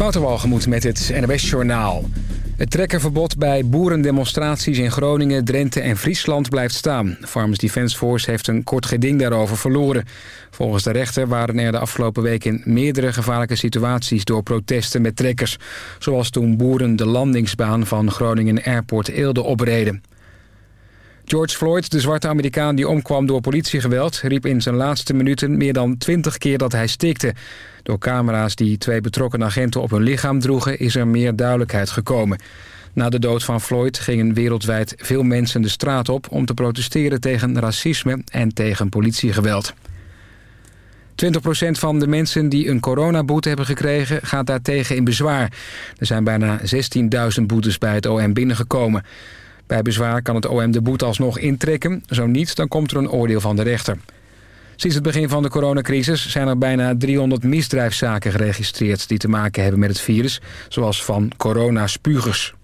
Wouter met het NWS Journaal. Het trekkerverbod bij boerendemonstraties in Groningen, Drenthe en Friesland blijft staan. Farmers Defence Force heeft een kort geding daarover verloren. Volgens de rechter waren er de afgelopen weken meerdere gevaarlijke situaties door protesten met trekkers. Zoals toen boeren de landingsbaan van Groningen Airport Eelde opreden. George Floyd, de zwarte Amerikaan die omkwam door politiegeweld... riep in zijn laatste minuten meer dan twintig keer dat hij stikte. Door camera's die twee betrokken agenten op hun lichaam droegen... is er meer duidelijkheid gekomen. Na de dood van Floyd gingen wereldwijd veel mensen de straat op... om te protesteren tegen racisme en tegen politiegeweld. 20% van de mensen die een coronaboete hebben gekregen... gaat daartegen in bezwaar. Er zijn bijna 16.000 boetes bij het OM binnengekomen... Bij bezwaar kan het OM de boete alsnog intrekken. Zo niet, dan komt er een oordeel van de rechter. Sinds het begin van de coronacrisis zijn er bijna 300 misdrijfszaken geregistreerd... die te maken hebben met het virus, zoals van coronaspugers.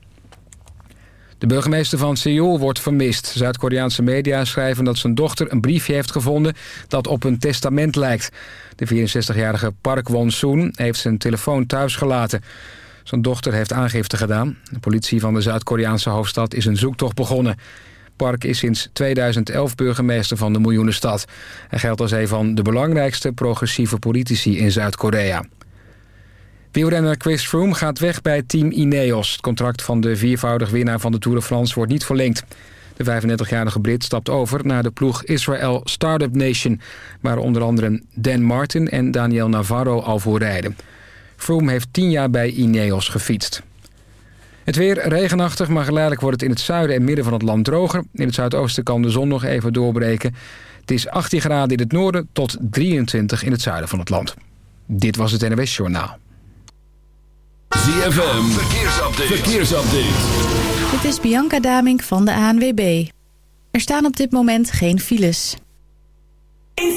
De burgemeester van Seoul wordt vermist. Zuid-Koreaanse media schrijven dat zijn dochter een briefje heeft gevonden... dat op een testament lijkt. De 64-jarige Park Won-soon heeft zijn telefoon thuis gelaten... Zijn dochter heeft aangifte gedaan. De politie van de Zuid-Koreaanse hoofdstad is een zoektocht begonnen. Park is sinds 2011 burgemeester van de miljoenenstad. Hij geldt als een van de belangrijkste progressieve politici in Zuid-Korea. Wielrenner Chris Froome gaat weg bij team Ineos. Het contract van de viervoudig winnaar van de Tour de France wordt niet verlengd. De 35-jarige Brit stapt over naar de ploeg Israel Startup Nation... waar onder andere Dan Martin en Daniel Navarro al voor rijden. Froome heeft 10 jaar bij Ineos gefietst. Het weer regenachtig, maar geleidelijk wordt het in het zuiden en midden van het land droger. In het zuidoosten kan de zon nog even doorbreken. Het is 18 graden in het noorden tot 23 in het zuiden van het land. Dit was het NWS Journaal. ZFM, verkeersupdate. verkeersupdate. Dit is Bianca Damink van de ANWB. Er staan op dit moment geen files. In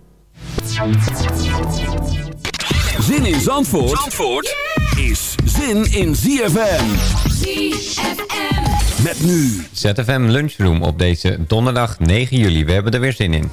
Zin in Zandvoort, Zandvoort is zin in ZFM. ZFM. Met nu. ZFM Lunchroom op deze donderdag 9 juli. We hebben er weer zin in.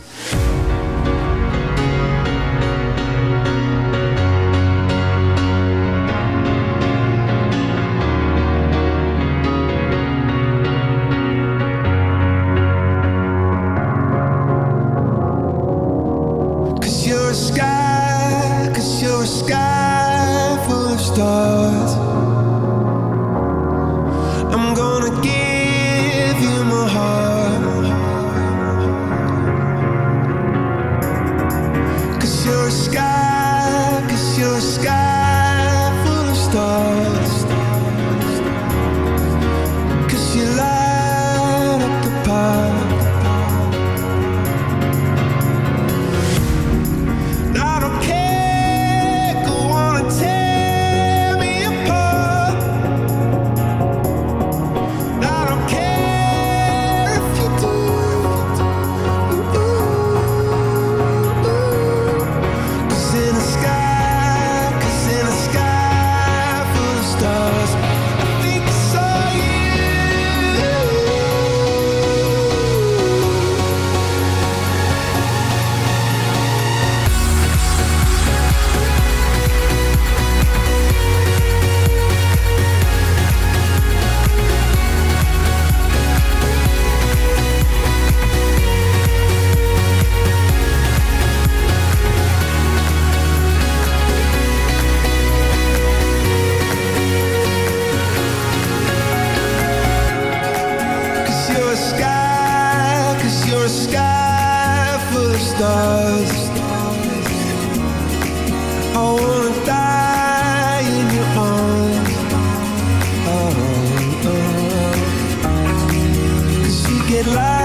the sky for of stars. I wanna die in your arms. Oh, oh. oh, oh. Cause you get lost.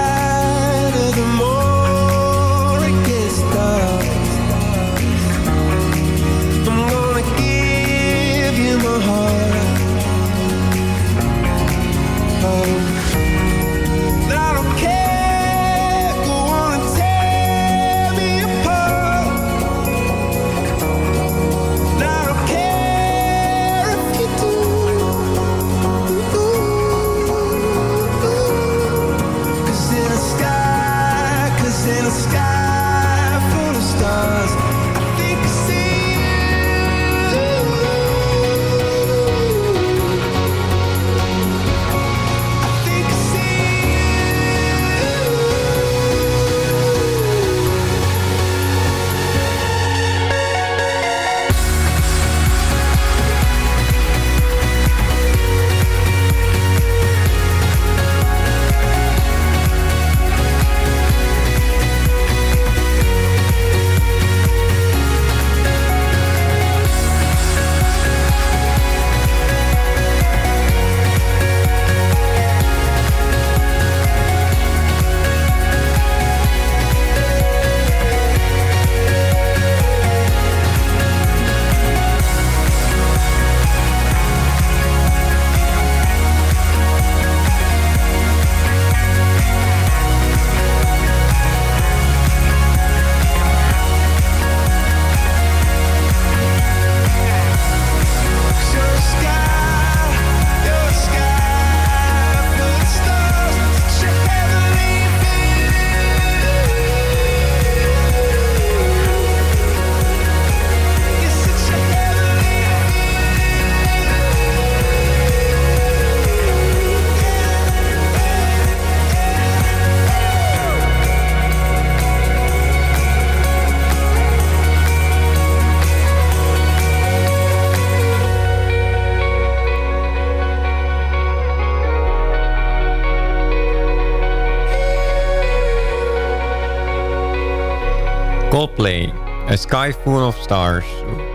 Sky Full of Stars.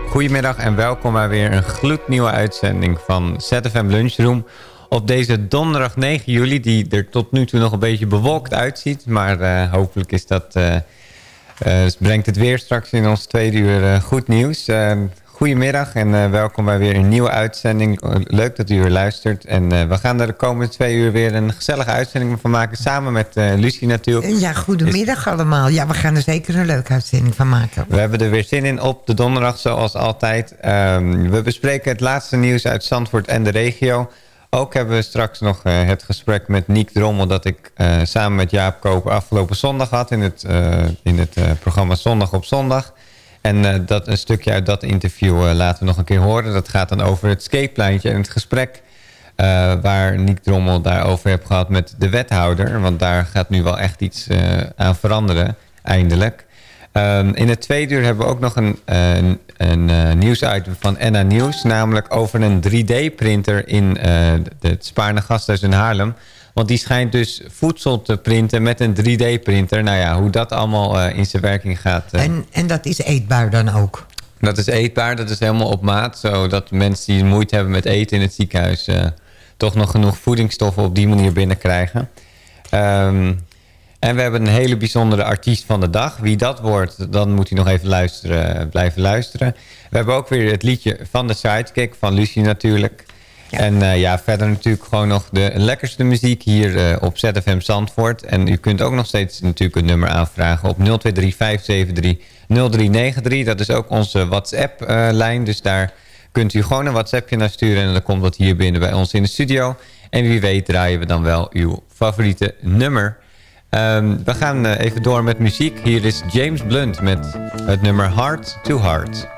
Goedemiddag en welkom bij weer een gloednieuwe uitzending van ZFM Lunchroom. Op deze donderdag 9 juli, die er tot nu toe nog een beetje bewolkt uitziet. Maar uh, hopelijk is dat, uh, uh, brengt het weer straks in ons tweede uur goed nieuws. Goedemiddag en uh, welkom bij weer een nieuwe uitzending. Leuk dat u weer luistert. En uh, we gaan er de komende twee uur weer een gezellige uitzending van maken. Samen met uh, Lucie natuurlijk. Ja, goedemiddag dus... allemaal. Ja, we gaan er zeker een leuke uitzending van maken. We hebben er weer zin in op de donderdag zoals altijd. Um, we bespreken het laatste nieuws uit Zandvoort en de regio. Ook hebben we straks nog het gesprek met Niek Drommel... dat ik samen met Jaap Koper afgelopen zondag had... in het, in het programma Zondag op Zondag... En uh, dat, een stukje uit dat interview uh, laten we nog een keer horen. Dat gaat dan over het skatepleintje en het gesprek... Uh, waar Niek Drommel daarover heeft gehad met de wethouder. Want daar gaat nu wel echt iets aan veranderen, eindelijk. Um, in het tweede uur hebben we ook nog een, een, een nieuwsitem van Enna Nieuws. Namelijk over een 3D-printer in het Spaarne Gasthuis in Haarlem... Want die schijnt dus voedsel te printen met een 3D-printer. Nou ja, hoe dat allemaal uh, in zijn werking gaat. Uh. En, en dat is eetbaar dan ook? Dat is eetbaar, dat is helemaal op maat. Zodat mensen die moeite hebben met eten in het ziekenhuis... Uh, toch nog genoeg voedingsstoffen op die manier binnenkrijgen. Um, en we hebben een hele bijzondere artiest van de dag. Wie dat wordt, dan moet u nog even luisteren, blijven luisteren. We hebben ook weer het liedje van de Sidekick, van Lucie natuurlijk... En uh, ja, verder natuurlijk gewoon nog de lekkerste muziek hier uh, op ZFM Zandvoort. En u kunt ook nog steeds natuurlijk een nummer aanvragen op 023-573-0393. Dat is ook onze WhatsApp-lijn. Dus daar kunt u gewoon een WhatsAppje naar sturen. En dan komt dat hier binnen bij ons in de studio. En wie weet draaien we dan wel uw favoriete nummer. Um, we gaan even door met muziek. Hier is James Blunt met het nummer Heart to Heart.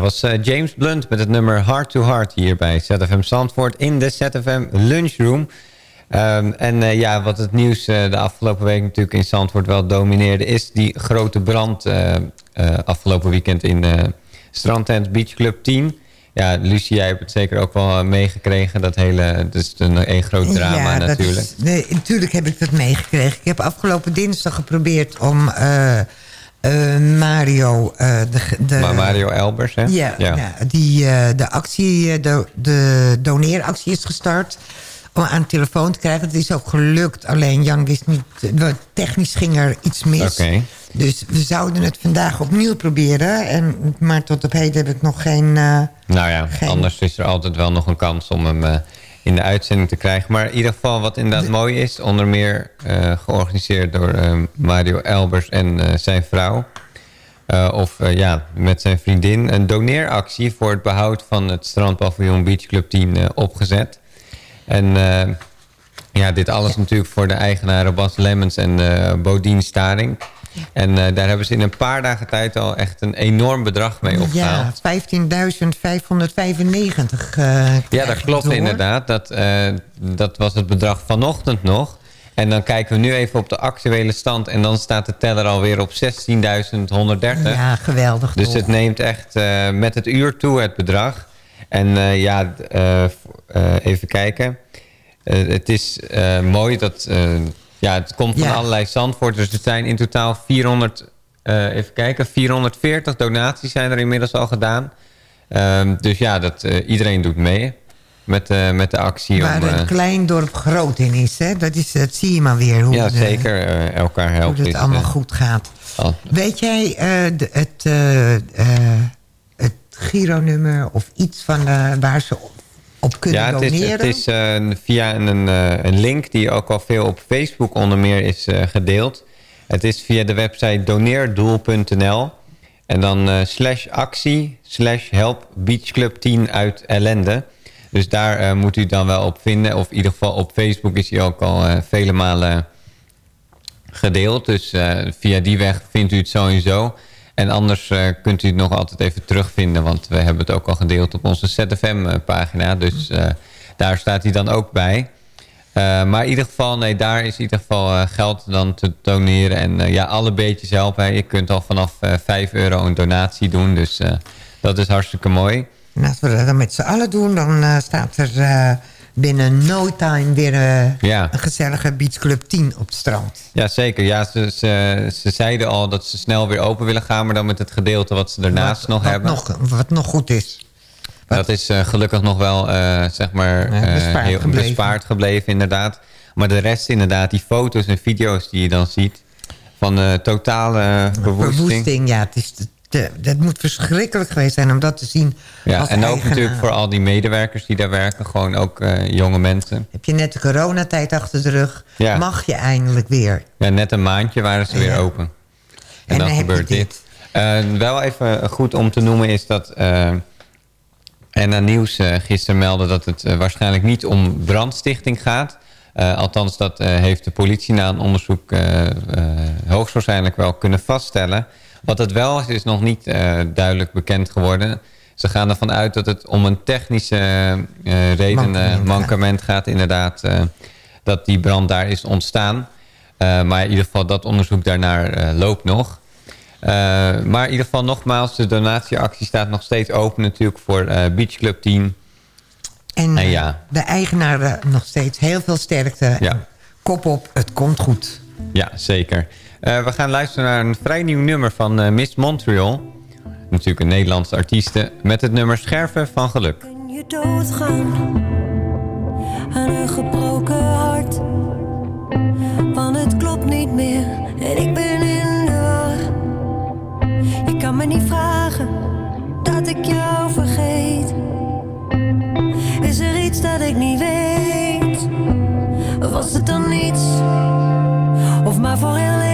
Dat was eh, James Blunt met het nummer Heart to Heart hier bij ZFM Zandvoort in de ZFM Lunchroom. Ehm, en eh, ja, wat het nieuws eh, de afgelopen week natuurlijk in Zandvoort wel domineerde... is die grote brand afgelopen weekend in Strandtent Beach Club 10. Ja, Lucie, jij hebt het zeker ook wel meegekregen. Dat hele, is een, een groot drama dat natuurlijk. is- nee, natuurlijk heb ik dat meegekregen. Ik heb afgelopen dinsdag geprobeerd om eh, Mario... eh, de, de, maar Mario Elbers, hè? Ja, ja. die eh, de actie, de, de doneeractie is gestart. Om aan de telefoon te krijgen. Het is ook gelukt. Alleen Jan wist niet... Technisch ging er iets mis. Oké. Dus we zouden het vandaag opnieuw proberen. En, maar tot op heden heb ik nog geen... Nou ja, Geen- anders is er altijd wel nog een kans om hem in de uitzending te krijgen. Maar in ieder geval wat inderdaad mooi is... onder meer eh, georganiseerd door eh, Mario Elbers en eh, zijn vrouw... of ja, met zijn vriendin... een doneeractie voor het behoud van het strandpaviljoen Beach Club 10 eh, opgezet. En ja, dit alles natuurlijk voor de eigenaren Bas Lemmens en Bodien Staring... En eh, daar hebben ze in een paar dagen tijd al echt een enorm bedrag mee opgehaald. ja, 15.595. eh, Ja, dat klopt door. inderdaad. Dat, eh, dat was het bedrag vanochtend nog. En dan kijken we nu even op de actuele stand... en dan staat de teller alweer op 16.130. Ja, geweldig dus toch. het neemt echt eh, met het uur toe, het bedrag. En ja, even kijken. Het is mooi dat... ja, het komt van Ja. allerlei Zandvoorters. Dus er zijn in totaal 400... eh, even kijken, 440 donaties zijn er inmiddels al gedaan. Ehm, dus ja, dat, eh, iedereen doet mee met, eh, met de actie. Waar om, een klein dorp groot in is. Hè? Dat, is dat zie je maar weer. Hoe ja, de- zeker elkaar Hoe helpen. het is, allemaal goed gaat. al- Weet jij de- het, het Giro-nummer of iets van waar ze op, kunnen ja, het is, doneren? het is eh, via een, eh, een link die ook al veel op Facebook onder meer is eh, gedeeld. Het is via de website doneerdoel.nl. En dan slash actie slash help beachclub 10 uit ellende. Dus daar moet u dan wel op vinden. Of in ieder geval op Facebook is hij ook al vele malen gedeeld. Dus via die weg vindt u het sowieso. En anders eh, kunt u het nog altijd even terugvinden. Want we hebben het ook al gedeeld op onze ZFM-pagina. Dus eh, daar staat hij dan ook bij. Eh, maar in ieder geval, nee, daar is in ieder geval geld dan te doneren. En ja, alle beetjes helpen. Je kunt al vanaf eh 5 euro een donatie doen. Dus dat is hartstikke mooi. En als we dat dan met z'n allen doen, dan staat er binnen no time weer eh, Ja. een gezellige Beach Club 10 op het strand. Ja, zeker. Ja, ze, ze, ze zeiden al dat ze snel weer open willen gaan. Maar dan met het gedeelte wat ze daarnaast wat, nog wat hebben. Nog, wat nog goed is. Dat is eh, gelukkig nog wel, eh, zeg maar, bespaard heel gebleven. bespaard gebleven, inderdaad. Maar de rest inderdaad, die foto's en video's die je dan ziet... van eh, totale verwoesting. Verwoesting, ja. Het is te- dat moet verschrikkelijk geweest zijn om dat te zien Ja, en ook natuurlijk voor al die medewerkers die daar werken. Gewoon ook eh, jonge mensen. Heb je net de coronatijd achter de rug, Ja. mag je eindelijk weer. Ja, net een maandje waren ze weer open. En, En dan, gebeurt dit. dit. Eh, wel even goed om te noemen is dat... eh NA Nieuws eh, gisteren meldde dat het waarschijnlijk niet om brandstichting gaat. Althans, dat heeft de politie na een onderzoek hoogstwaarschijnlijk wel kunnen vaststellen. Wat het wel is, is nog niet eh, duidelijk bekend geworden. Ze gaan ervan uit dat het om een technische eh, reden, Mankement gaat. mankement gaat. Inderdaad, eh, dat die brand daar is ontstaan. Maar in ieder geval, dat onderzoek daarnaar loopt nog. Maar in ieder geval nogmaals, de donatieactie staat nog steeds open natuurlijk voor Beach Club 10. En ja. de eigenaren nog steeds heel veel sterkte. Ja. Kop op, het komt goed. Ja, zeker. Eh, we gaan luisteren naar een vrij nieuw nummer van eh, Miss Montreal. Natuurlijk een Nederlandse artieste met het nummer Scherven van Geluk. Kun je doodgaan aan een gebroken hart? Want het klopt niet meer en ik ben in de. Je kan me niet vragen dat ik jou vergeet. Is er iets dat ik niet weet? Was het dan niets? Of maar voor heel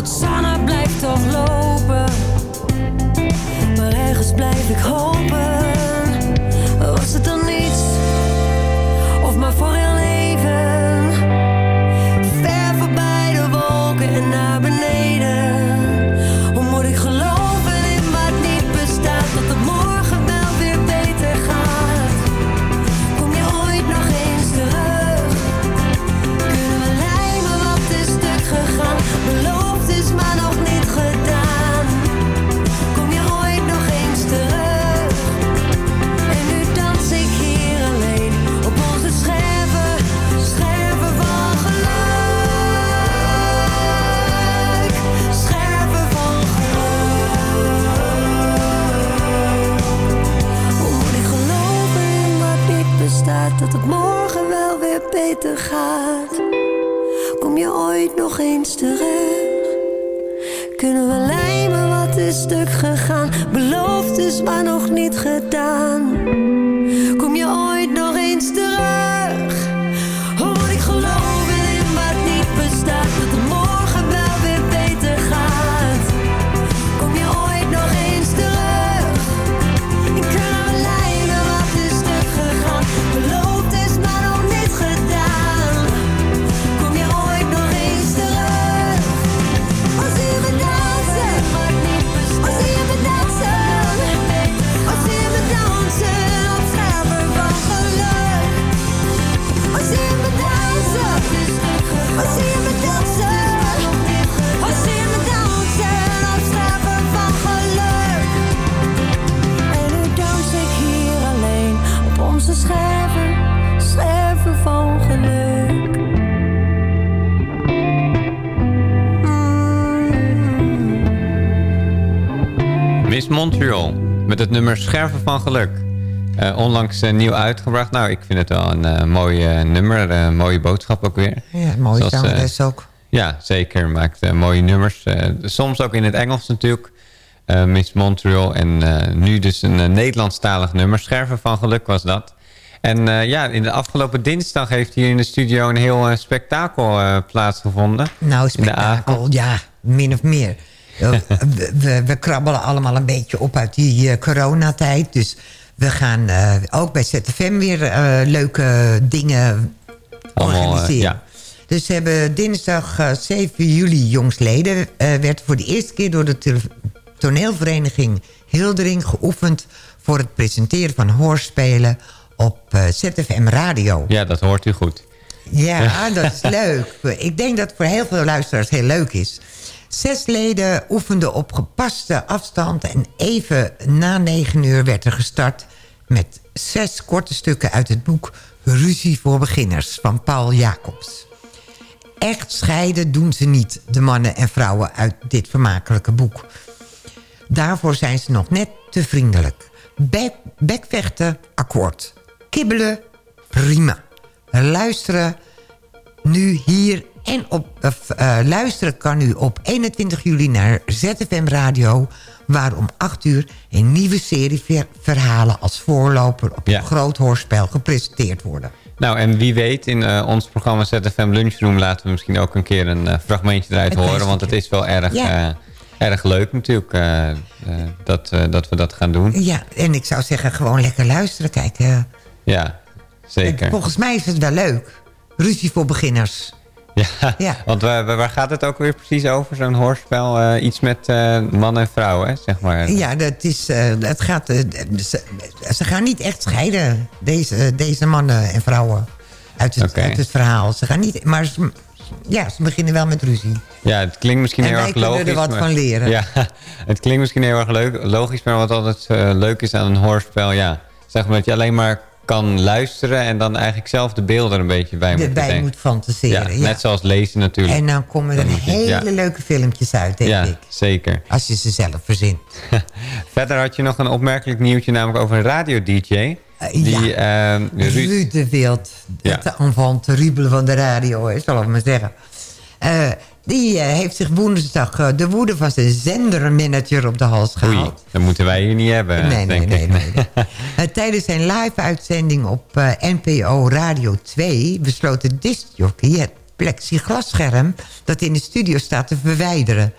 Godsanna blijft toch lopen. Maar ergens blijf ik hopen. Gaat. Kom je ooit nog eens terug? Kunnen we lijmen wat is stuk gegaan? Beloofd is maar nog niet gedaan. Kom je ooit nog eens terug? Van Geluk. Eh, onlangs eh, nieuw uitgebracht. Nou, ik vind het wel een eh, mooi nummer. Een mooie boodschap ook weer. Ja, mooi Zoals, eh, zangeres ook. Ja, zeker. Maakt mooie nummers. Soms ook in het Engels natuurlijk. Miss Montreal. En nu dus een Nederlandstalig nummer. Scherven van Geluk was dat. En ja, in de afgelopen dinsdag heeft hier in de studio een heel spektakel plaatsgevonden. Nou, spektakel, ja, min of meer. Eh, we, we, krabbelen allemaal een beetje op uit die eh, coronatijd. Dus we gaan eh, ook bij ZFM weer leuke dingen Allemaal, organiseren. ja. Dus we hebben dinsdag eh, 7 juli jongsleden... werd voor de eerste keer door de toneelvereniging Hildering geoefend... voor het presenteren van hoorspelen op ZFM Radio. Ja, dat hoort u goed. Ja, dat is leuk. Ik denk dat het voor heel veel luisteraars heel leuk is. Zes leden oefenden op gepaste afstand... en even na negen uur werd er gestart... met zes korte stukken uit het boek... Ruzie voor beginners van Paul Jacobs. Echt scheiden doen ze niet, de mannen en vrouwen uit dit vermakelijke boek. Daarvoor zijn ze nog net te vriendelijk. Bek, bekvechten, akkoord. Kibbelen, prima. Luisteren nu hier en op... Of, eh, luisteren kan u op 21 juli naar ZFM Radio... waar om 8 uur een nieuwe serie ver- verhalen... als voorloper op Ja. een groot hoorspel gepresenteerd worden. Nou, en wie weet, in eh, ons programma ZFM Lunchroom... laten we misschien ook een keer een eh, fragmentje eruit horen. Want het is wel erg, Ja. eh, erg leuk natuurlijk eh, eh, dat, eh, dat we dat gaan doen. Ja, en ik zou zeggen gewoon lekker luisteren. Kijk, eh, Ja, zeker. volgens mij is het wel leuk. Ruzie voor beginners. Ja, Ja. want waar, waar gaat het ook weer precies over, zo'n hoorspel? Eh, iets met eh, man en vrouw, hè, zeg maar. Ja, dat is, het gaat, eh, ze, ze gaan niet echt scheiden, deze, deze mannen en vrouwen, uit het, uit het verhaal. Ze gaan niet, maar ze, ja, ze beginnen wel met ruzie. Ja, het klinkt misschien En heel wij erg kunnen er logisch. wat maar- van leren. Ja, het klinkt misschien heel erg leuk, logisch, maar wat altijd leuk is aan een hoorspel, ja, zeg maar dat je alleen maar kan luisteren en dan eigenlijk zelf de beelden een beetje bij moet bedenken. moet fantaseren. Ja, Net zoals lezen natuurlijk. En dan komen er hele ja. leuke filmpjes uit, denk ja, ik. zeker. Als je ze zelf verzint. Verder had je nog een opmerkelijk nieuwtje, namelijk over een radio-dj. die, ehm, Ruud- Ruud de Wild. Ja. Het enfant terrible van de radio, zal ik maar zeggen. Eh, die eh, heeft zich woensdag eh, de woede van zijn zendermanager op de hals Oei, gehaald. dat moeten wij hier niet hebben, Nee, nee, denk nee, ik. nee, Eh, tijdens zijn live-uitzending op NPO Radio 2... besloot de discjockey het plexiglasscherm... dat in de studio staat te verwijderen.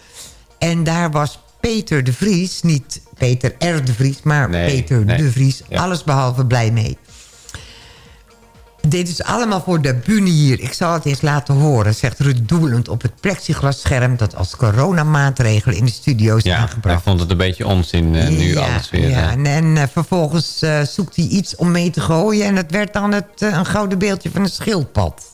En daar was Peter de Vries, niet Peter R. de Vries... maar Peter de Vries, Ja. allesbehalve blij mee. Dit is allemaal voor de bühne hier. Ik zal het eens laten horen, zegt Ruud doelend op het plexiglasscherm... dat als coronamaatregel in de studio is Ja, aangebracht. hij vond het een beetje onzin eh, nu Ja, alles weer. Ja, en, en, eh, vervolgens eh, zoekt hij iets om mee te gooien... en het werd dan het, een gouden beeldje van een schildpad.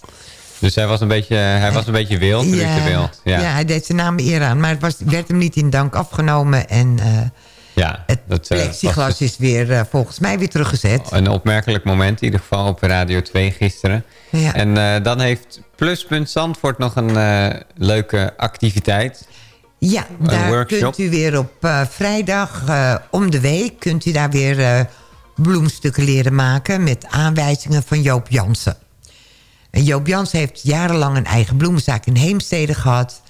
Dus hij was een beetje, hij was een beetje wild, de Wild. ja. Ja, hij deed zijn naam eer aan. Maar het was, werd hem niet in dank afgenomen. En ja het dat eh, plexiglas is weer, eh, volgens mij weer teruggezet. een opmerkelijk moment in ieder geval op Radio 2 gisteren. Ja. En eh, dan heeft Pluspunt Zandvoort nog een leuke activiteit. Ja, daar workshop. kunt u weer op vrijdag om de week... kunt u daar weer bloemstukken leren maken... met aanwijzingen van Joop Jansen. En Joop Jansen heeft jarenlang een eigen bloemenzaak in Heemstede gehad.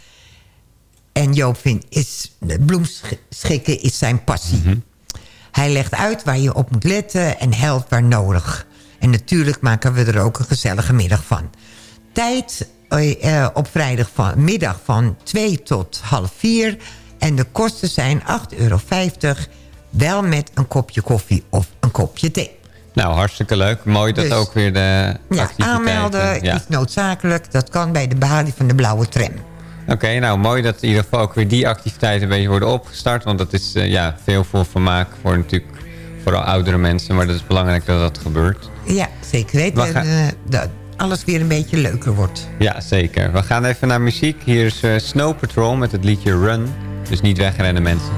En Joop vindt, is, bloemschikken is zijn passie. Hij legt uit waar je op moet letten en helpt waar nodig. En natuurlijk maken we er ook een gezellige middag van. Tijd eh, eh, op vrijdagmiddag van 2 tot half 4. En de kosten zijn 8,50 euro. Wel met een kopje koffie of een kopje thee. Nou, hartstikke leuk. Mooi dat Dus- ook weer de Ja, aanmelden Ja. is noodzakelijk. Dat kan bij de balie van de blauwe tram. Oké, nou mooi dat in ieder geval ook weer die activiteiten een beetje worden opgestart. Want dat is eh, ja, veel voor vermaak voor natuurlijk vooral oudere mensen. Maar dat is belangrijk dat dat gebeurt. Ja, zeker weten. We gaan- En, eh, dat alles weer een beetje leuker wordt. Ja, zeker. We gaan even naar muziek. Hier is eh, Snow Patrol met het liedje Run. Dus niet wegrennen mensen.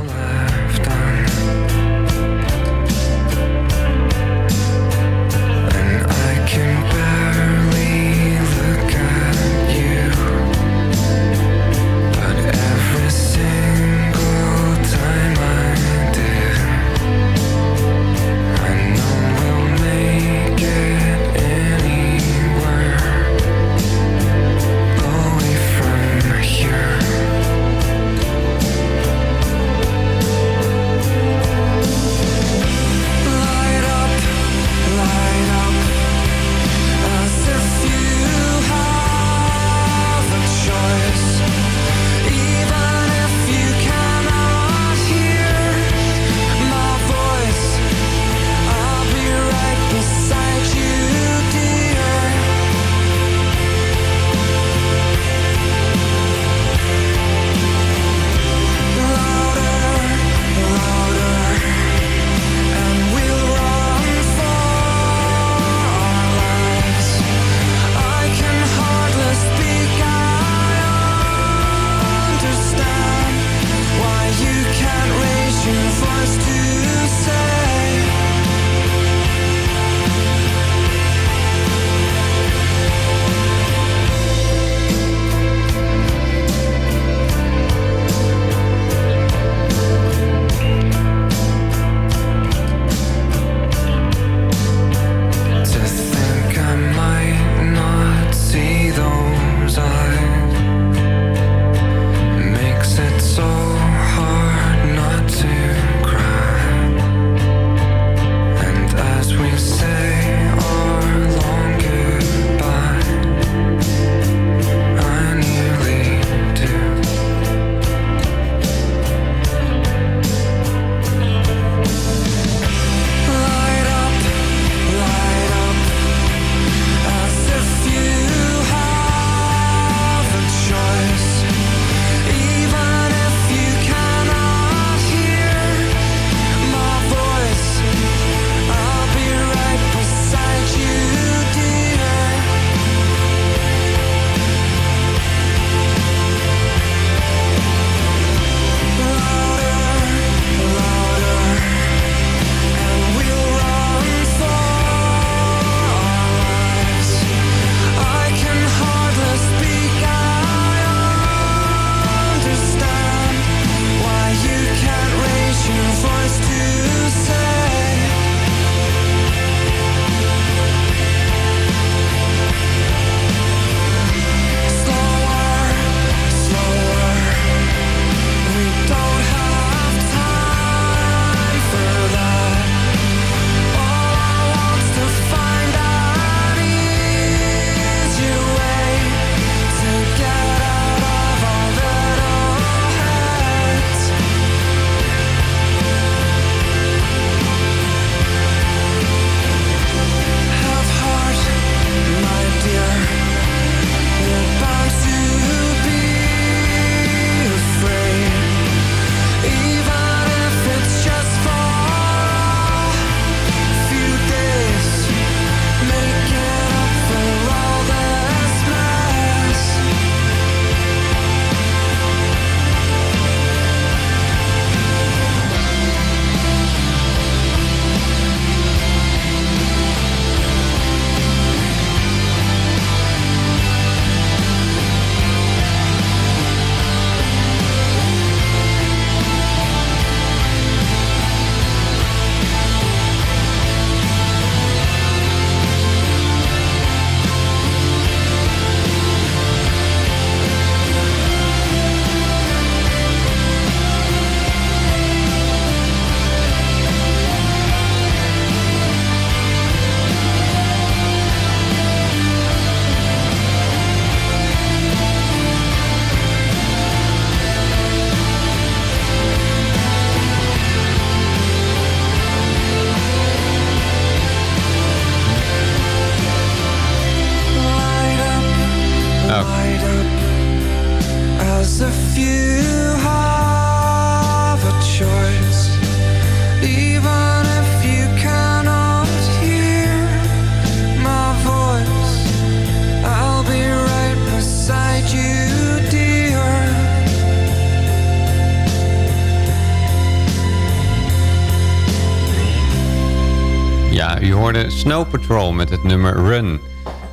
Met het nummer Run.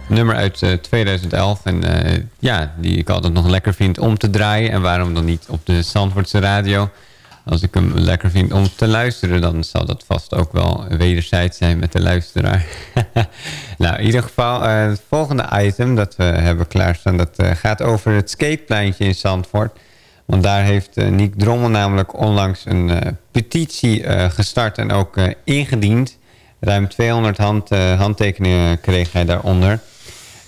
Nummer uit eh, 2011. En eh, ja, die ik altijd nog lekker vind om te draaien. En waarom dan niet op de Zandvoortse radio? Als ik hem lekker vind om te luisteren... dan zal dat vast ook wel wederzijds zijn met de luisteraar. nou, in ieder geval, eh, het volgende item dat we hebben klaarstaan... dat eh, gaat over het skatepleintje in Zandvoort. Want daar heeft uh, Niek Drommel namelijk onlangs een eh, petitie eh, gestart... en ook eh, ingediend. Ruim 200 hand, eh, handtekeningen kreeg hij daaronder...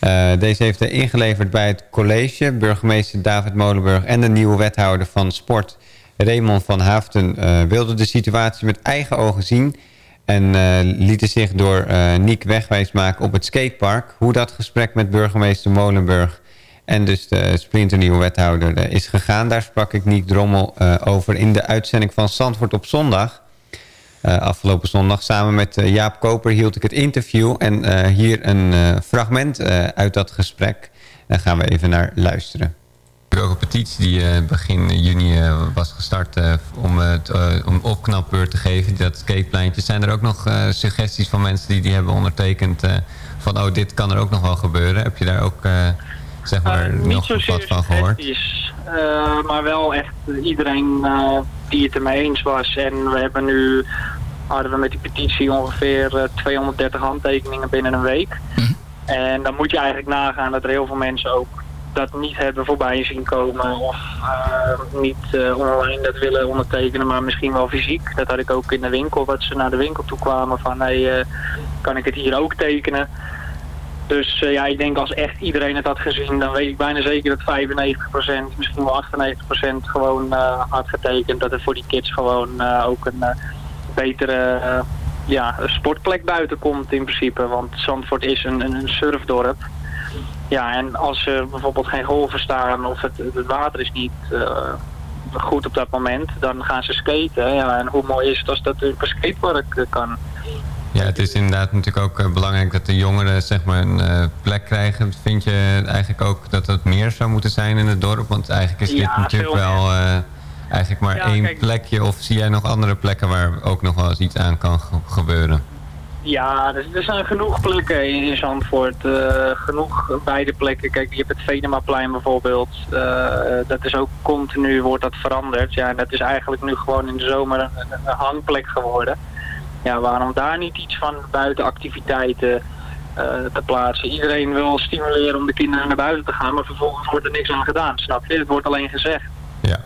Uh, deze heeft hij ingeleverd bij het college. Burgemeester David Molenburg en de nieuwe wethouder van sport... Raymond van Haften uh, wilden de situatie met eigen ogen zien... en lieten zich door Niek wegwijs maken op het skatepark. Hoe dat gesprek met burgemeester Molenburg... en dus de splinternieuwe wethouder is gegaan... daar sprak ik Niek Drommel over in de uitzending van Zandvoort op zondag... Uh, afgelopen zondag samen met uh, Jaap Koper hield ik het interview. En uh, hier een fragment uit dat gesprek. Daar gaan we even naar luisteren. Ook een petitie die begin juni was gestart om, het, om opknapbeurt te geven. Dat skatepleintje. Zijn er ook nog suggesties van mensen die die hebben ondertekend van oh dit kan er ook nog wel gebeuren. Heb je daar ook zeg maar nog wat van gehoord? Is, maar wel echt iedereen die het ermee eens was. En we hebben nu, hadden we met die petitie ongeveer uh, 230 handtekeningen binnen een week. Mhm. En dan moet je eigenlijk nagaan dat er heel veel mensen ook dat niet hebben voorbij zien komen. Of uh, niet uh, online dat willen ondertekenen, maar misschien wel fysiek. Dat had ik ook in de winkel, dat ze naar de winkel toe kwamen van, hey, kan ik het hier ook tekenen? Dus uh, ja, ik denk als echt iedereen het had gezien, dan weet ik bijna zeker dat 95%, misschien wel 98% gewoon uh, had getekend. Dat er voor die kids gewoon uh, ook een betere ja, sportplek buiten komt in principe. Want Zandvoort is een, een surfdorp. Ja, en als er bijvoorbeeld geen golven staan of het, het water is niet goed op dat moment, dan gaan ze skaten. Ja, en hoe mooi is het als dat op een skatepark kan. Ja, het is inderdaad natuurlijk ook uh, belangrijk dat de jongeren zeg maar, een uh, plek krijgen. Vind je eigenlijk ook dat het meer zou moeten zijn in het dorp? Want eigenlijk is ja, dit natuurlijk wel uh, eigenlijk maar Ja, één kijk- plekje. Of zie jij nog andere plekken waar ook nog wel eens iets aan kan ge- gebeuren? Ja, er, er zijn genoeg plekken in, Zandvoort. eh, genoeg beide plekken. Kijk, je hebt het Venemaplein bijvoorbeeld. Eh, dat is ook continu, wordt dat veranderd. Ja, en dat is eigenlijk nu gewoon in de zomer een hangplek geworden. Ja, waarom daar niet iets van buitenactiviteiten eh, te plaatsen? Iedereen wil stimuleren om de kinderen naar buiten te gaan, maar vervolgens wordt er niks aan gedaan, snap je? Het wordt alleen gezegd. Ja.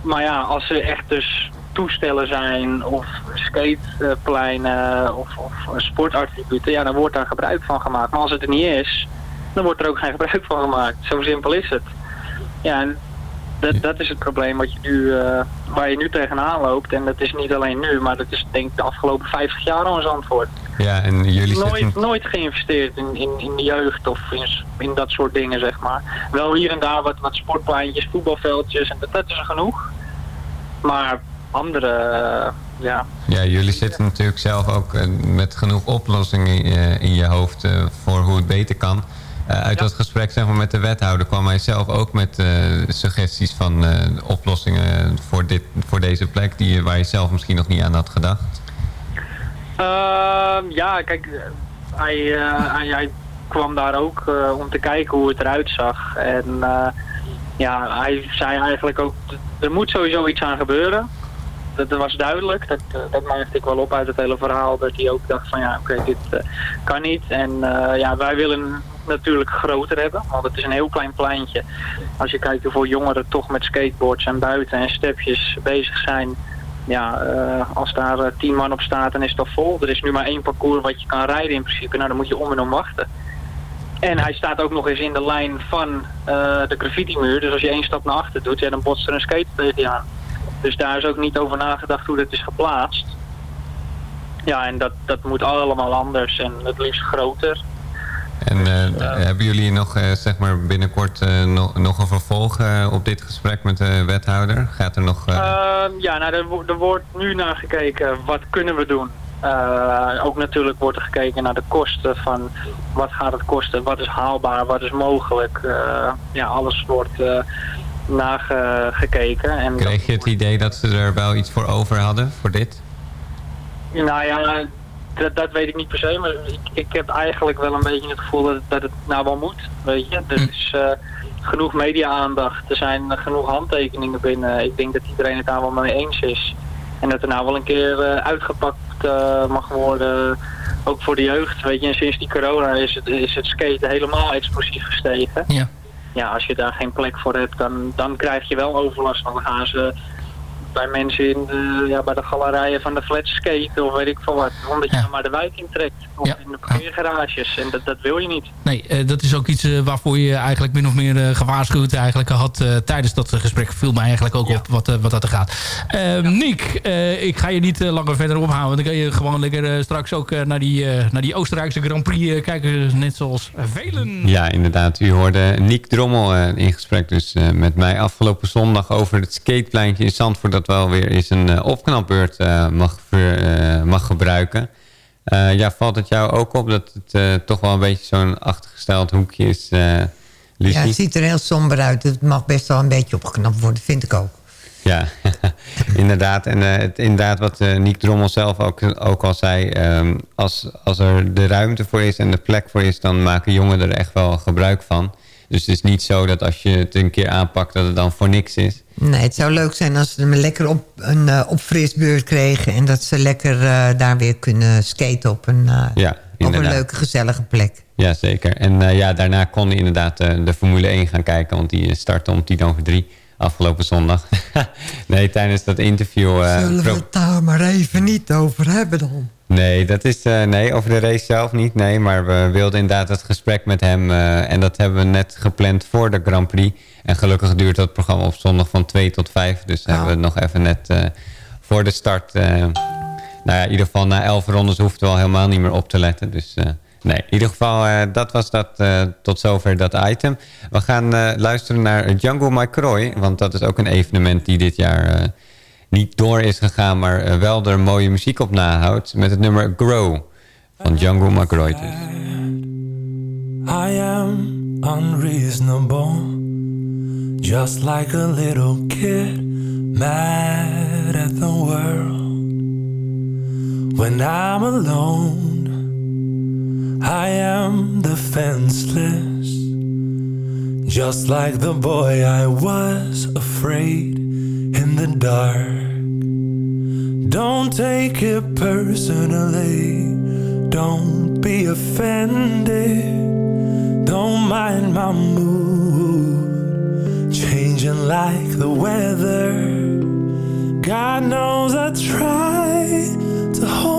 Maar ja, als er echt dus toestellen zijn of skatepleinen of, of sportattributen, ja, dan wordt daar gebruik van gemaakt. Maar als het er niet is, dan wordt er ook geen gebruik van gemaakt. Zo simpel is het. Ja, en dat, dat is het probleem wat je nu, eh, waar je nu tegenaan loopt. En dat is niet alleen nu, maar dat is denk ik de afgelopen 50 jaar al in Zandvoort. Ja, en jullie zitten... Nooit, nooit geïnvesteerd in, in, in de jeugd of in, in dat soort dingen, zeg maar. Wel hier en daar wat, wat sportpleintjes, voetbalveldjes en dat, dat is er genoeg. Maar andere, eh, ja, Ja, jullie zitten natuurlijk zelf ook eh, met genoeg oplossingen in je hoofd voor hoe het beter kan. Eh, uit dat gesprek zeg maar, met de wethouder kwam hij zelf ook met eh, suggesties van eh, oplossingen voor, dit, voor deze plek die, je- waar je zelf misschien nog niet aan had gedacht. Ehm, ja, kijk, hij, hij, hij kwam daar ook om te kijken hoe het eruit zag. En ja, hij zei eigenlijk ook, er moet sowieso iets aan gebeuren. Dat, dat was duidelijk, dat, dat ik wel op uit het hele verhaal. Dat hij ook dacht van ja, oké, dit kan niet. En ja, wij willen natuurlijk groter hebben, want het is een heel klein pleintje. Als je kijkt hoeveel jongeren toch met skateboards en buiten en stepjes bezig zijn ja, eh, als daar eh, tien man op staat, dan is al vol. Er is nu maar één parcours wat je kan rijden in principe. Nou, dan moet je om en om wachten. En hij staat ook nog eens in de lijn van eh, de graffiti-muur. Dus als je één stap naar achter doet, ja, dan botst er een skate aan. Dus daar is ook niet over nagedacht hoe dat is geplaatst. Ja, en dat, dat moet allemaal anders en het liefst groter. En eh, hebben jullie nog eh, zeg maar binnenkort eh, nog, nog een vervolg op dit gesprek met de wethouder? Gaat er nog... eh, Ehm, ja, nou, er, wo- er wordt nu naar gekeken wat kunnen we doen. Ook natuurlijk wordt er gekeken naar de kosten van wat gaat het kosten, wat is haalbaar, wat is mogelijk. Ja, alles wordt nagekeken. En kreeg je het idee dat ze er wel iets voor over hadden voor dit? Nou ja, dat, dat weet ik niet per se, maar ik, ik heb eigenlijk wel een beetje het gevoel dat, dat het nou wel moet. Weet je, er is eh, genoeg media-aandacht, er zijn genoeg handtekeningen binnen. Ik denk dat iedereen het daar wel mee eens is. En dat er nou wel een keer eh, uitgepakt eh, mag worden, ook voor de jeugd. Weet je, en sinds die corona is het, is het skaten helemaal explosief gestegen. Ja. Ja, als je daar geen plek voor hebt, dan, dan krijg je wel overlast. Dan gaan ze bij mensen in de, ja, bij de galerijen van de flats skaten of weet ik veel wat. Omdat je dan maar de wijk intrekt. Of in de parkeergarages. En dat, dat wil je niet. Nee, eh, dat is ook iets eh, waarvoor je eigenlijk min of meer eh, gewaarschuwd eigenlijk had eh, tijdens dat gesprek. Viel mij eigenlijk ook op wat, eh, wat dat er gaat. Ehm, Nick, eh, ik ga je niet langer verder ophouden. Dan kan je gewoon lekker straks ook naar, die, eh, naar die Oostenrijkse Grand Prix kijken. Net zoals velen. Ja, inderdaad. U hoorde Niek Drommel in gesprek dus eh, met mij afgelopen zondag over het skatepleintje in Zandvoort. Dat wel weer eens een eh, opknapbeurt eh, mag, eh, mag gebruiken. Ja, valt het jou ook op dat het toch wel een beetje zo'n achtergesteld hoekje is, eh Ja, Lucie? het ziet er heel somber uit. Het mag best wel een beetje opgeknapt worden, vind ik ook. Ja, inderdaad. En het, inderdaad wat eh Niek Drommel zelf ook, ook al zei... ehm, als, als er de ruimte voor is en de plek voor is... dan maken jongeren er echt wel gebruik van. Dus het is niet zo dat als je het een keer aanpakt... dat het dan voor niks is. Nee, het zou leuk zijn als ze hem lekker op een uh, opfrisbeurt kregen... en dat ze lekker uh, daar weer kunnen skaten op een, uh, Ja, op een leuke, gezellige plek. Ja, zeker. En eh, ja, daarna kon inderdaad eh, de Formule 1 gaan kijken... want die startte om tien over drie afgelopen zondag. nee, tijdens dat interview... eh, Zullen we het daar maar even niet over hebben dan? Nee, dat is, eh, nee, over de race zelf niet. Nee, maar we wilden inderdaad het gesprek met hem. eh, en dat hebben we net gepland voor de Grand Prix. En gelukkig duurt dat programma op zondag van 2 tot 5. Dus hebben we het nog even net voor de start. nou ja, in ieder geval na 11 rondes hoeft wel helemaal niet meer op te letten. Dus nee, in ieder geval, eh, dat was dat eh, tot zover dat item. We gaan eh, luisteren naar Django McCroy. Want dat is ook een evenement die dit jaar... eh, niet door is gegaan, maar wel er mooie muziek op nahoudt. Met het nummer Grow van Django McCroy. dus. I am unreasonable, just like a little kid, mad at the world. When I'm alone, I am defenseless, just like the boy I was afraid in the dark. Don't take it personally, don't be offended. Don't mind my mood changing like the weather. God knows I try to hold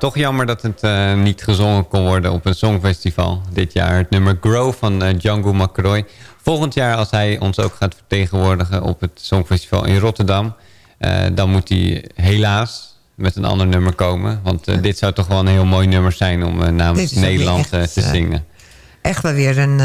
toch jammer dat het eh, niet gezongen kon worden op een songfestival dit jaar. Het nummer Grow van uh, Django McCroy. Volgend jaar als hij ons ook gaat vertegenwoordigen op het songfestival in Rotterdam... Uh, dan moet hij helaas met een ander nummer komen. Want dit zou toch wel een heel mooi nummer zijn om namens Nederland echt, te zingen. Echt wel weer een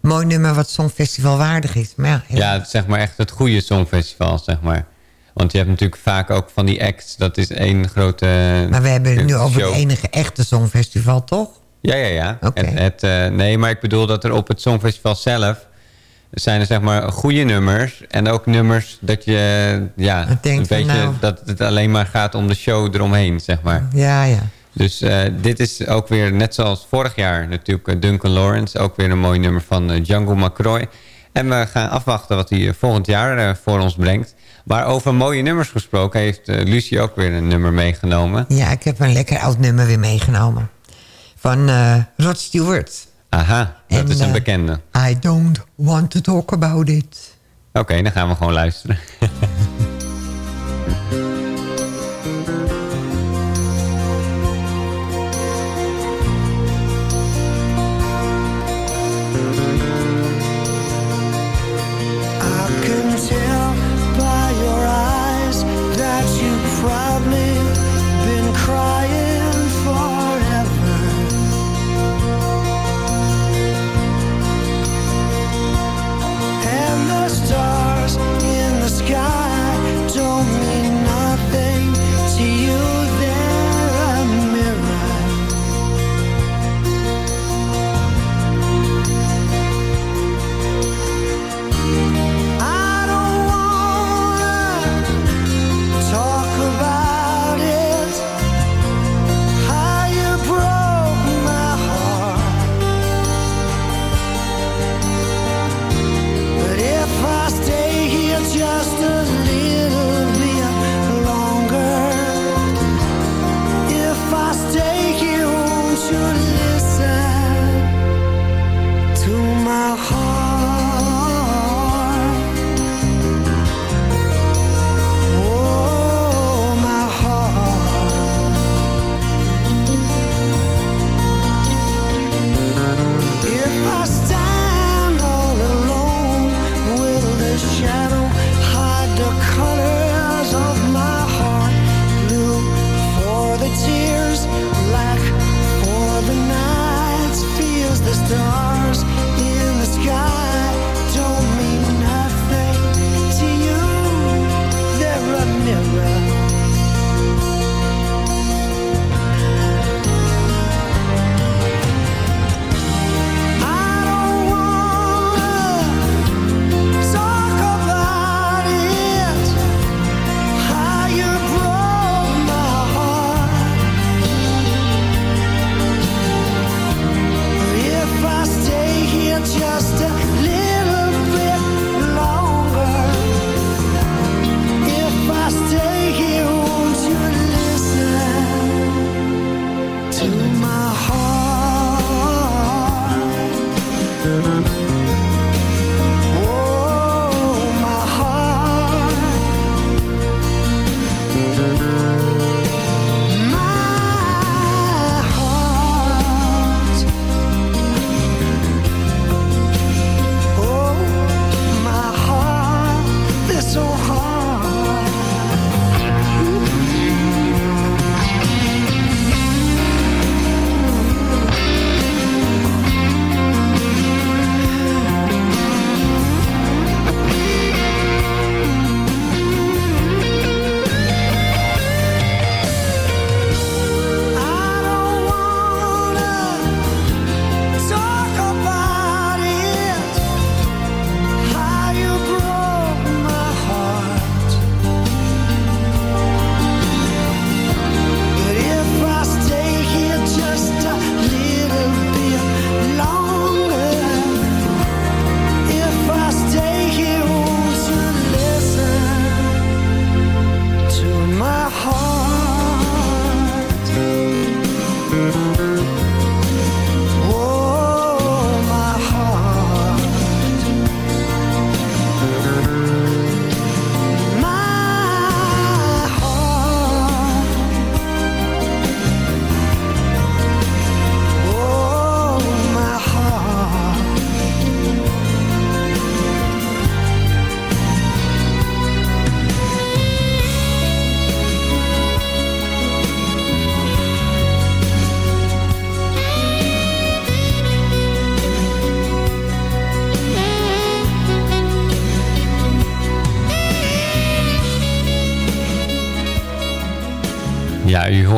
mooi nummer wat Songfestival waardig is. Maar ja, ja, zeg maar echt het goede Songfestival, zeg maar. Want je hebt natuurlijk vaak ook van die acts. Dat is één grote Maar we hebben het nu over het enige echte Songfestival, toch? Ja, ja, ja. Okay. Het, het, uh, nee, maar ik bedoel dat er op het Songfestival zelf... zijn er zeg maar goede nummers. En ook nummers dat je... Ja, een beetje nou... dat het alleen maar gaat om de show eromheen, zeg maar. Ja, ja. Dus uh, dit is ook weer, net zoals vorig jaar natuurlijk... Duncan Lawrence, ook weer een mooi nummer van Django McCroy. En we gaan afwachten wat hij volgend jaar voor ons brengt. Maar over mooie nummers gesproken heeft uh, Lucie ook weer een nummer meegenomen. Ja, ik heb een lekker oud nummer weer meegenomen. Van uh, Rod Stewart. Aha, dat is een uh, bekende. I don't want to talk about it. Oké, okay, dan gaan we gewoon luisteren.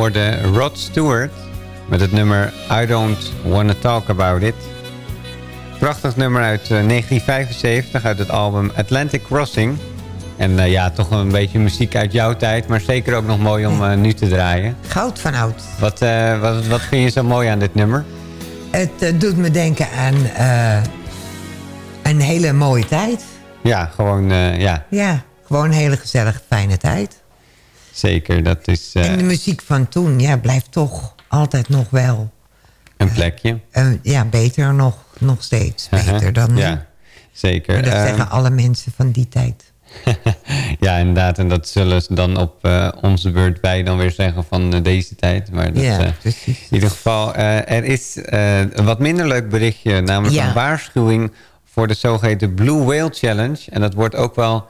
hoorde Rod Stewart met het nummer I Don't Wanna Talk About It. Prachtig nummer uit eh, 1975 uit het album Atlantic Crossing. En eh, ja, toch een beetje muziek uit jouw tijd, maar zeker ook nog mooi om eh, nu te draaien. Goud van oud. Wat, eh, wat, wat vind je zo mooi aan dit nummer? Het eh, doet me denken aan eh, een hele mooie tijd. Ja, gewoon, eh, ja, Ja, gewoon een hele gezellige, fijne tijd. Zeker. Dat is eh, En de muziek van toen, ja, blijft toch altijd nog wel... een plekje. eh, ja, beter nog, nog steeds. Beter dan nu. Ja, zeker. Maar dat zeggen alle mensen van die tijd. ja, inderdaad. En dat zullen ze dan op eh, onze beurt wij dan weer zeggen van eh, deze tijd. Maar dat, Ja, eh, precies. in ieder geval, eh, er is eh, een wat minder leuk berichtje. Namelijk Ja. een waarschuwing voor de zogeheten Blue Whale Challenge. En dat wordt ook wel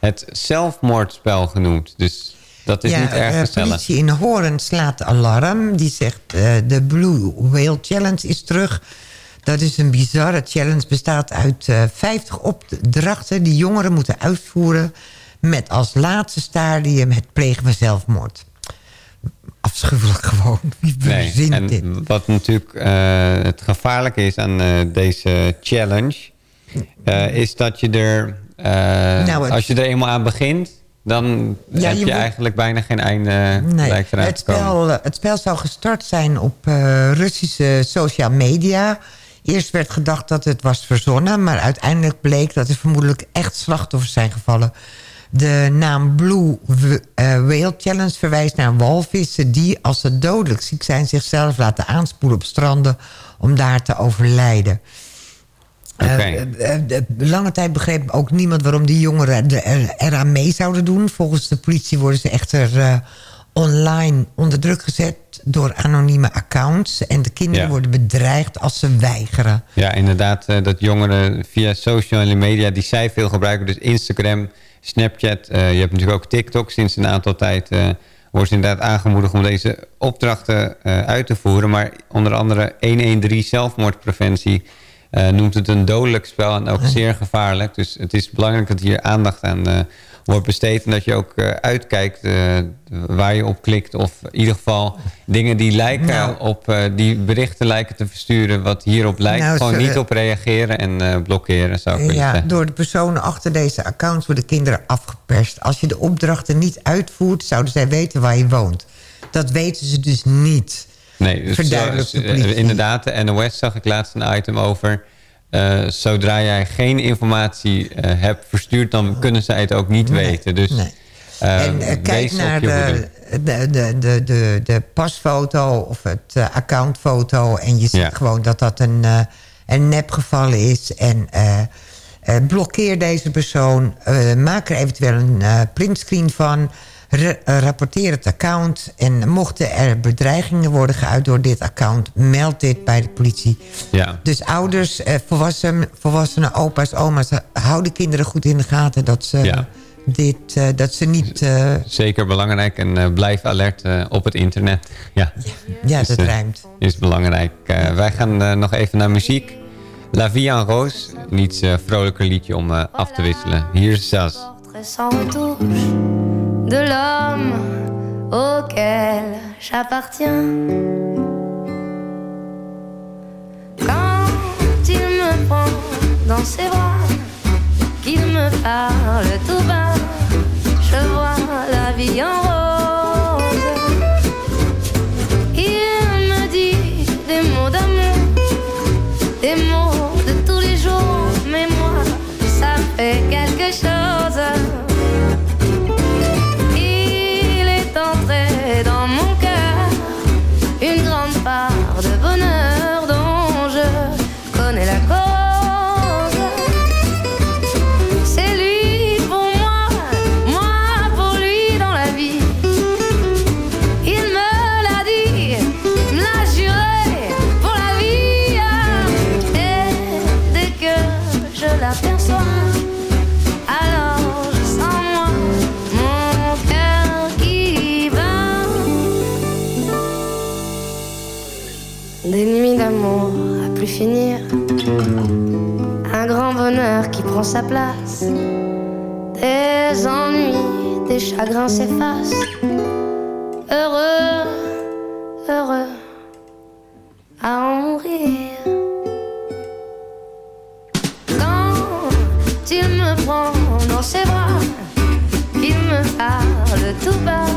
het zelfmoordspel genoemd. Dus dat is ja, niet erg eh, gezellig. politie in Hoorn slaat alarm. Die zegt, eh, de Blue Whale Challenge is terug. Dat is een bizarre challenge. Bestaat uit eh 50 opdrachten die jongeren moeten uitvoeren... met als laatste stadium het plegen van zelfmoord. Afschuwelijk gewoon. Wie Nee, en dit? wat natuurlijk het gevaarlijke is aan deze challenge... eh, is dat je er... Nou, als je er eenmaal aan begint... dan Ja, heb je je, moet- eigenlijk bijna geen einde Nee, het, spel, het spel zou gestart zijn op eh, Russische social media. Eerst werd gedacht dat het was verzonnen... maar uiteindelijk bleek dat er vermoedelijk echt slachtoffers zijn gevallen. De naam Blue eh, Whale Challenge verwijst naar walvissen... die, als ze dodelijk ziek zijn, zichzelf laten aanspoelen op stranden... om daar te overlijden. Eh, eh, eh, de- lange tijd begreep ook niemand waarom die jongeren er, er- eraan mee zouden doen. Volgens de politie worden ze echter eh, online onder druk gezet door anonieme accounts. En de kinderen Ja. worden bedreigd als ze weigeren. Ja, inderdaad, eh, dat jongeren via social media die zij veel gebruiken, dus Instagram, Snapchat, eh, je hebt natuurlijk ook TikTok sinds een aantal tijd, eh wordt ze inderdaad aangemoedigd om deze opdrachten eh, uit te voeren. Maar onder andere 113 zelfmoordpreventie eh, noemt het een dodelijk spel en ook zeer gevaarlijk. Dus het is belangrijk dat hier aandacht aan eh, wordt besteed en dat je ook eh, uitkijkt eh, waar je op klikt. Of in ieder geval dingen die lijken Nou. op, eh, die berichten lijken te versturen wat hierop lijkt. Nou, Gewoon niet op reageren en eh, blokkeren zou ik Ja, zeggen. door de personen achter deze accounts worden kinderen afgeperst. Als je de opdrachten niet uitvoert, zouden zij weten waar je woont. Dat weten ze dus niet. Nee, dus Verduidelijkt de zo- eh, politie. inderdaad, de NOS zag ik laatst een item over. eh, zodra jij geen informatie eh, hebt verstuurd, dan kunnen zij het ook niet weten. Dus nee. eh, en eh, kijk naar de, de, de, de, de, de pasfoto of het eh, accountfoto. En je ziet Ja. gewoon dat dat een, eh een nepgeval is. En eh, eh, blokkeer deze persoon. eh, maak er eventueel een eh, printscreen van. Eh, rapporteer het account. En mochten er bedreigingen worden geuit door dit account... meld dit bij de politie. Ja. Dus ouders, eh, volwassenen, volwassenen, opa's, oma's... hou de kinderen goed in de gaten dat ze, Ja. dit, eh, dat ze niet... eh, Zeker belangrijk en eh, blijf alert eh, op het internet. Ja, ja, Dus, dat eh, rijmt. is belangrijk. Eh, wij gaan eh, nog even naar muziek. La Vie en Rose, een iets eh, vrolijker liedje om eh, af te wisselen. Hier is Zaz. De l'homme auquel j'appartiens. Quand il me prend dans ses bras, qu'il me parle tout bas, je vois la vie en rose. Sa place. Des ennuis, des chagrins s'effacent. heureux, heureux à en mourir. Quand il me prend dans ses bras, il me parle tout bas,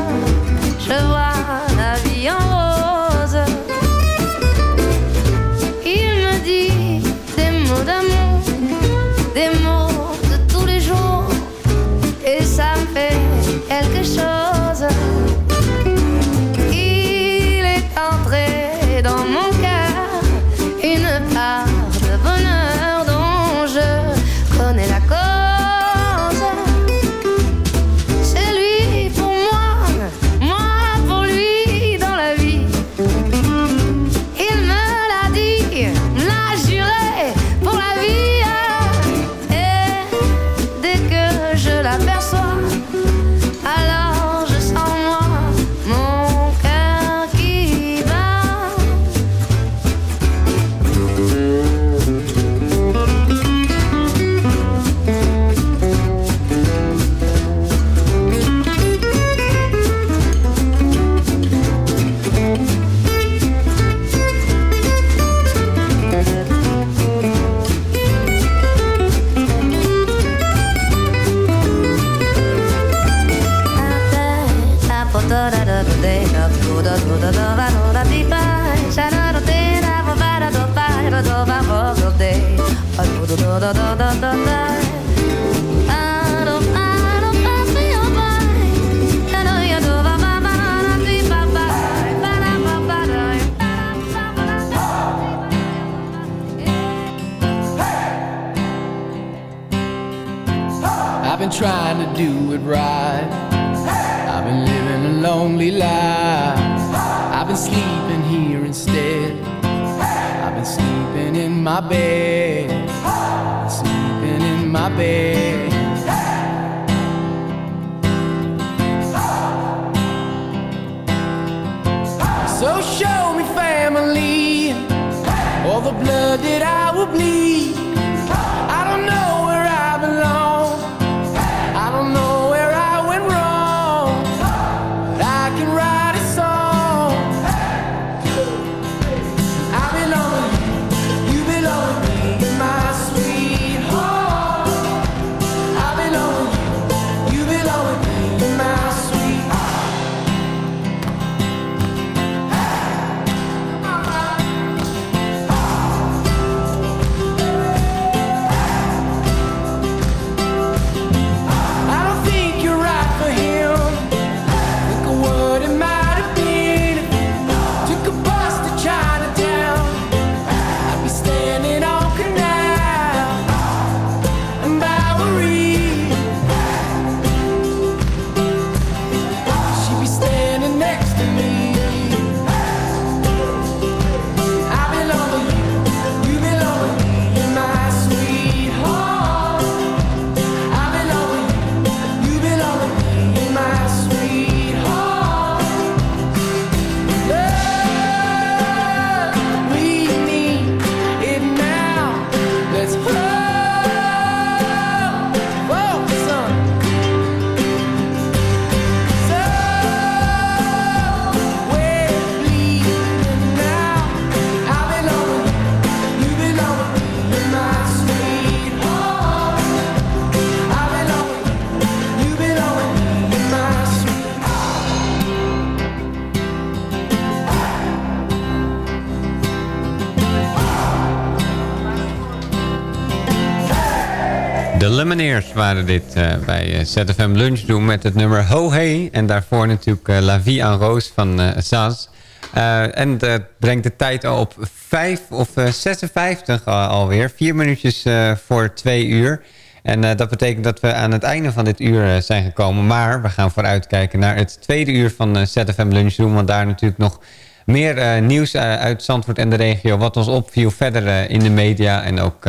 Lumineers waren dit eh, bij eh, ZFM Lunch doen met het nummer Ho Hey. En daarvoor natuurlijk eh, La Vie en Rose van. Eh, en dat brengt de tijd al op 5 of eh, 56 al, alweer. Vier minuutjes voor twee uur. En dat betekent dat we aan het einde van dit uur zijn gekomen. Maar we gaan vooruitkijken naar het tweede uur van ZFM Lunchroom. Want daar natuurlijk nog meer nieuws uit Zandvoort en de regio. Wat ons opviel verder in de media. En ook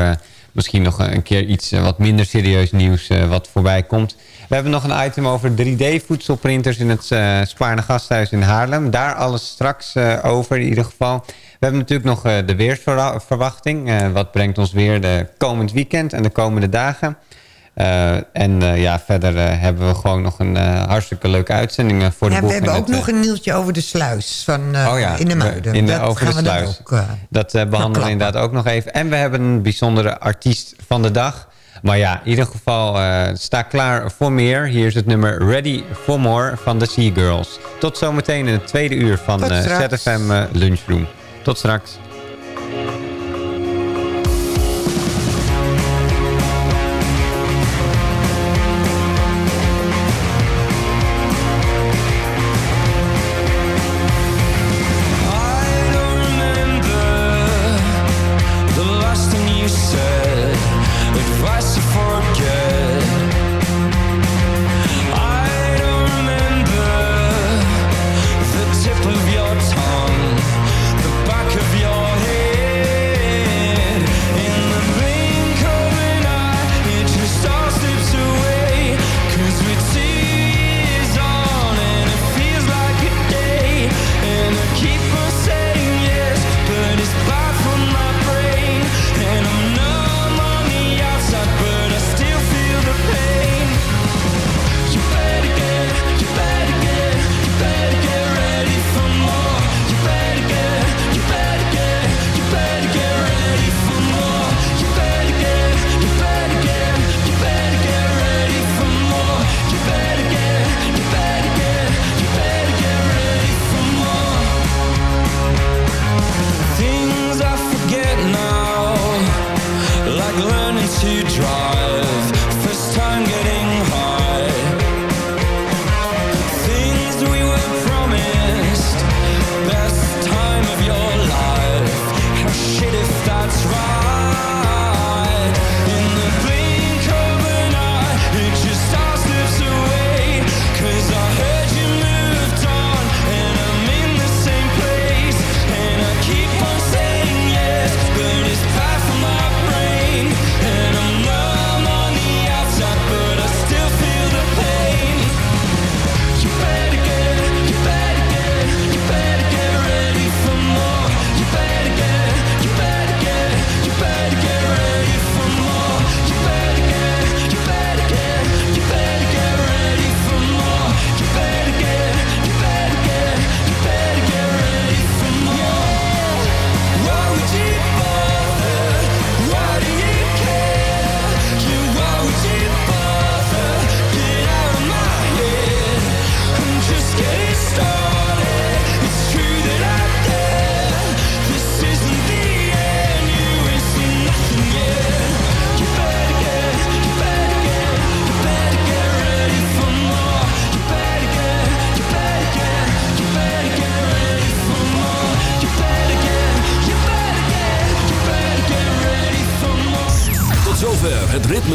misschien nog een keer iets eh, wat minder serieus nieuws eh, wat voorbij komt. We hebben nog een item over 3D-voedselprinters in het uh, Spaarne Gasthuis in Haarlem. Daar alles straks over in ieder geval. We hebben natuurlijk nog de weersverwachting. Wat brengt ons weer de komend weekend en de komende dagen. Eh, en eh, ja, verder eh, hebben we gewoon nog een hartstikke leuke uitzending voor ja, de Ja, We hebben ook nog een nieuwtje over de sluis van, oh in de Muiden. Dat over de sluis. Ook, dat behandelen we inderdaad ook nog even. En we hebben een bijzondere artiest van de dag. Maar ja, in ieder geval uh, sta klaar voor meer. Hier is het nummer Ready for More van de Sea Girls. Tot zometeen in het tweede uur van ZFM Lunchroom. Tot straks.